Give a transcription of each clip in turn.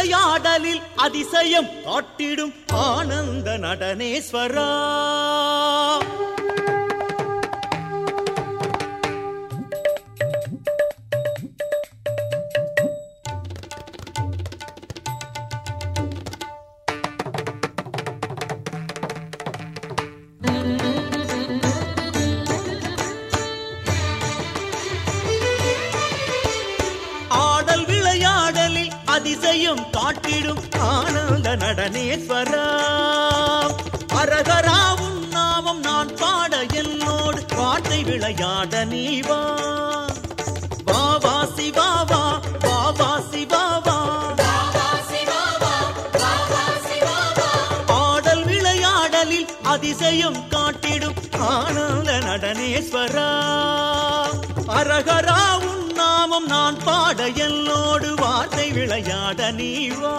விளையாடலில் அதிசயம் காட்டிடும் ஆனந்த நடனேஸ்வரா. அதிசயம் காட்டிடும் ஆனந்த நடனேஸ்வரா. அரகரா உன் நாமம் நான் பாட என்னோடு பாட்டை விளையாட நீ வா வா வா சிவா வா வா. சிவா விளையாடலில் அதிசயம் காட்டிடும் ஆனந்த நடனேஸ்வரா. அரகரா நான் பாட என்னோடு வார்த்தை விளையாட நீ வா.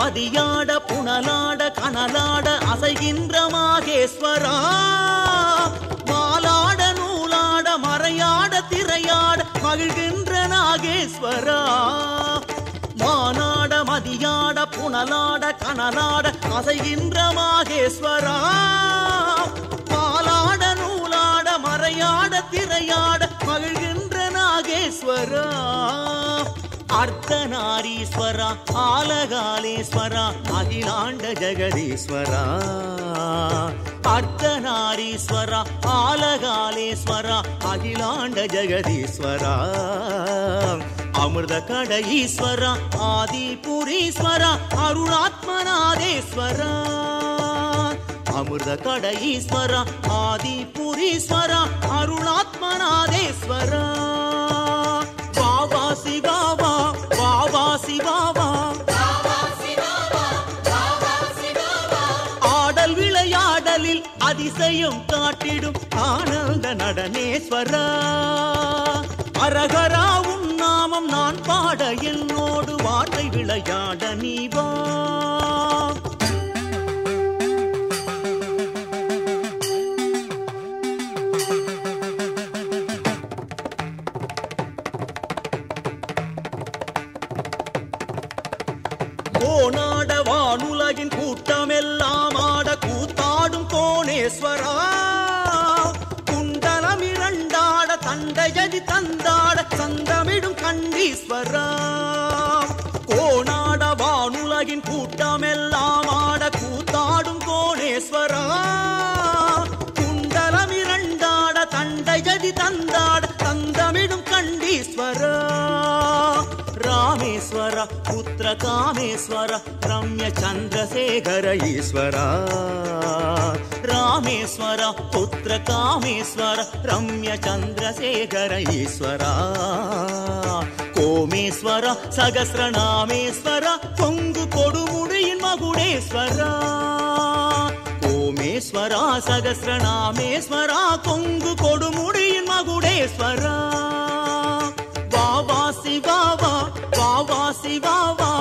மதியாட புனலாட கனலாட அசைகின்ற மாகேஸ்வரா. மாலாட நூலாட மறையாட திரையாட மகிழ்கின்ற நாகேஸ்வரா. மானாட மதியாட புனலாட கனலாட அசைகின்ற மாகேஸ்வரா. மாலாட நூலாட மறையாட திரையாட மகிழ்கின்ற நாகேஸ்வரா. అర్ధనారీశ్వర ఆలగాలేశ్వర అఖిలాండ జగదీశ్వర. అర్ధనారీశ్వర ఆలగాలేశ్వర అఖిలాండ జగదీశ్వర. అమృత కడ కడఈశ్వర ఆదిపురీశ్వర అరుణాత్మనాదేశ్వర అమృత కడ కడఈశ్వర ఆదిపురీశ్వర అరుణాత్మనాదేశ్వర బాబా శివ கடலில் அதிசயம் காட்டிடும் ஆனந்த நடனேஸ்வரா. அரகரா உன் நாமம் நான் பாட என்னோடு வார்த்தை விளையாட நீ இரண்டாட தந்தாட சந்தமிடும் கண்டீஸ்வரா. கோணாட வானுலகின் கூட்டமெல்லாம் ஆட கூத்தாடும் கோணேஸ்வரா. குண்டலம் இரண்டாட தண்டையடி தந்தாட தந்தமிடும் கண்டீஸ்வரா. ராமேஸ்வர புத்திர காமேஸ்வர ரம்ய சந்திரசேகர ஈஸ்வர. ராமேஸ்வர புத்திர காமேஸ்வர ரம்ய சந்திரசேகர ஈஸ்வர கோமேஸ்வர சகசிரநாமேஸ்வர பொங்கு கொடுமுடியின் மகுடேஸ்வர கோமேஸ்வரா சகசிரநாமேஸ்வரா கொங்கு கொடுமுடியின் மகுடேஸ்வரா வாவா சிவாவா வாவா சிவாவா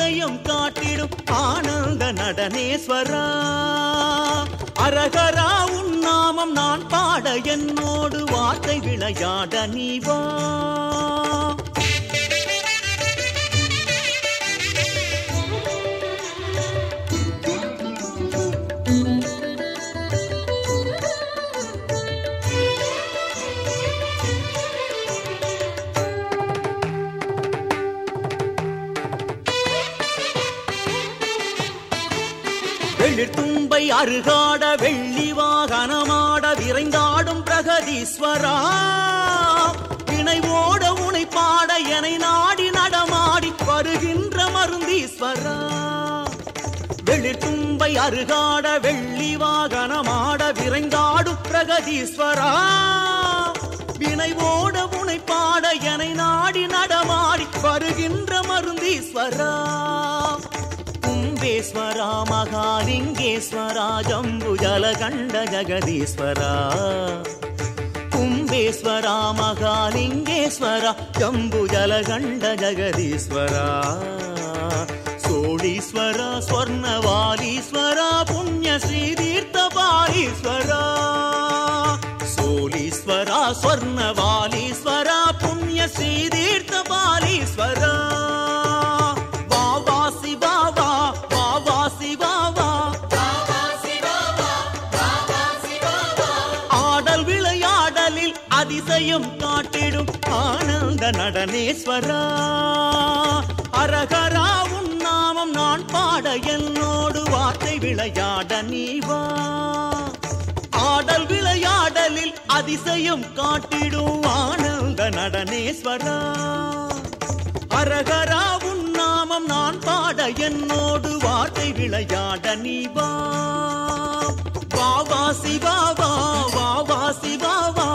அதிசயம் காட்டிடும் ஆனந்த நடனேஸ்வரா. அரகரா உன் நாமம் நான் பாட என்னோடு வார்த்தை விளையாட நீ வா தும்பை அருகாட வெள்ளி வாகனமாட விரைந்தாடும் பிரகதீஸ்வரா. இணைவோட உனை பாட எனை நாடி நடமாடி வருகின்ற மருந்தீஸ்வரா. வெளிர் தும்பை அருகாட வெள்ளி வாகனமாட விரைந்தாடும் பிரகதீஸ்வரா. வினைவோட உனை பாட எனை நாடி நடமாடி வருகின்ற மருந்தீஸ்வரா. கும்பே கும்பேஸ்வரா மகாலிங்கேஸ்வரா ஜம்புஜலகண்ட ஜெகதீஸ்வரா கும்பேஸ்வரா மகாலிங்கேஸ்வரா ஜம்புஜலகண்ட ஜெகதீஸ்வரா. சோழீஸ்வரா ஸ்வர்ணவாலீஸ்வரா புண்ணிய ஸ்ரீதீர்த்தபாலீஸ்வரா சோழீஸ்வரா ஸ்வர்ணவாலீஸ்வரா புண்ணிய அதிசயம் காட்டிடும் ஆனந்த நடனேஸ்வரா. அரகரா உன் நாமம் நான் பாட என்னோடு வார்த்தை விளையாட நீ வா ஆடல் விளையாடலில் அதிசயம் காட்டிடும் ஆனந்த நடனேஸ்வரா. அரகரா உன் நாமம் நான் பாட என்னோடு வார்த்தை விளையாட நீ வா வா சிவா வா வா வா சிவா வா